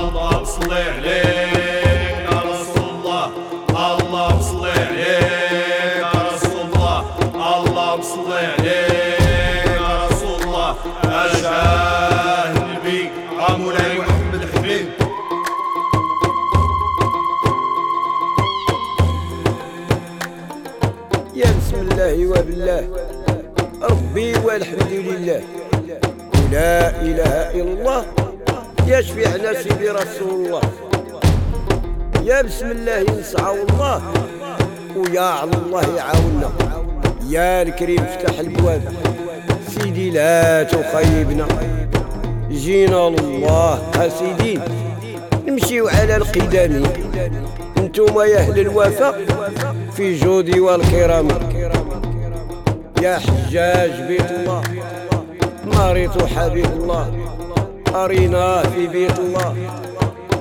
صل عليك يا رسول الله اللهم صل عليك يا رسول الله اللهم صل عليك يا رسول الله أشهد النبي مولاي محمد الحبيب يا بسم الله وبالله ربي والحمد لله لا إله إلا الله يا شفيعنا سيدي رسول الله. يا بسم الله نسعى الله ويا على الله يعاوننا. يا الكريم افتح البواب. سيدي لا تخيبنا. جينا الله قاصدين نمشيو على القدام أنتم يا أهل الوفاء في جودي والكرام. يا حجاج بيت الله مريت حبيب الله. أرينا في بيت الله.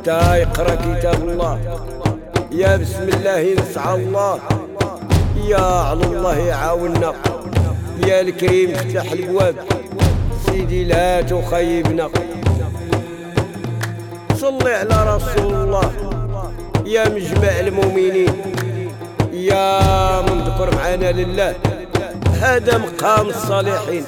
تا يقرا كتاب الله. يا بسم الله نسعى الله. يا على الله يعاوننا يا الكريم افتح البواب. سيدي لا تخيبنا. صلي على رسول الله. يا مجمع المؤمنين. يا من ذكر معنا لله. هذا مقام الصالحين.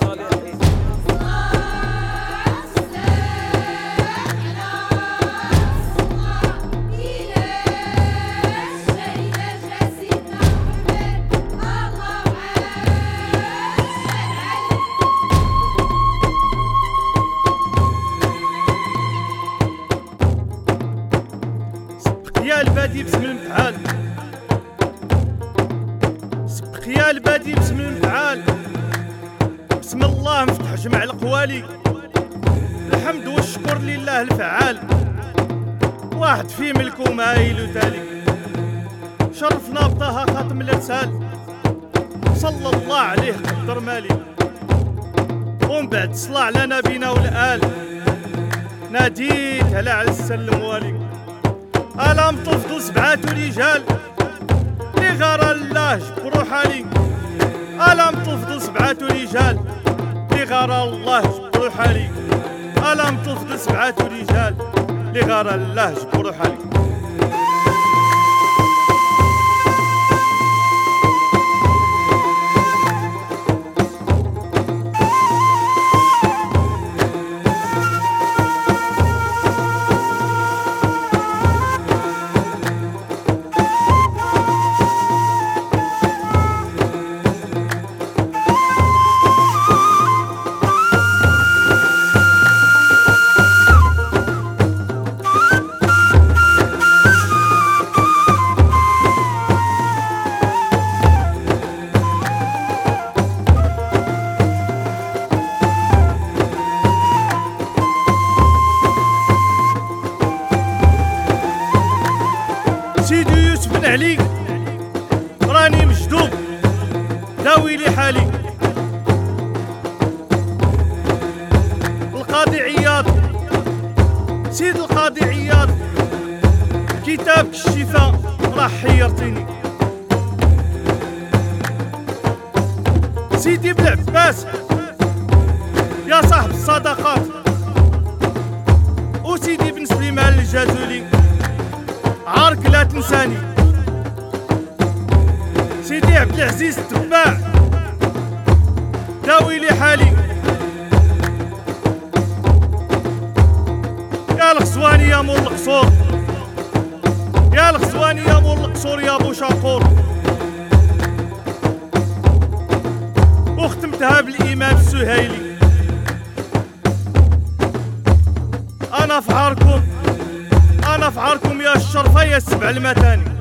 يا البادي باسم المفعال سبق يا البادي باسم المفعال بسم الله مفتح جمع القوالي. الحمد والشكر لله الفعال. واحد في ملكه مايل وتالي شرفنا بطه خاتم الإرسال. صلى الله عليه قدر مالي. ومن بعد صلى على نبينا والآل. ناديت هلا على السلم والي. ألم تفضوا سبعة رجال لغار الله جبروا حالي. ألم تفضوا سبعة رجال لغار الله جبروا حالي. ألم تفضوا سبعة رجال لغار الله جبروا حالي. يوسف بن علي راني مجدوب. داوي لي حالي. القاضي عياض سيد القاضي عياض كتابك الشفاء راح حيرتني. سيدي بن عباس. يا صاحب الصدقات. وسيدي بن سليمان الجازولي عارك لا تنساني. سيدي عبد العزيز التباع داوي لي حالي. يا الغزواني يا مول القصور. يا الغزواني يا مول القصور يا ابو شاقور. واختمتها بالامام السهيلي أنا في عاركم أنا في عاركم يا الشرفه يا السبع المتاني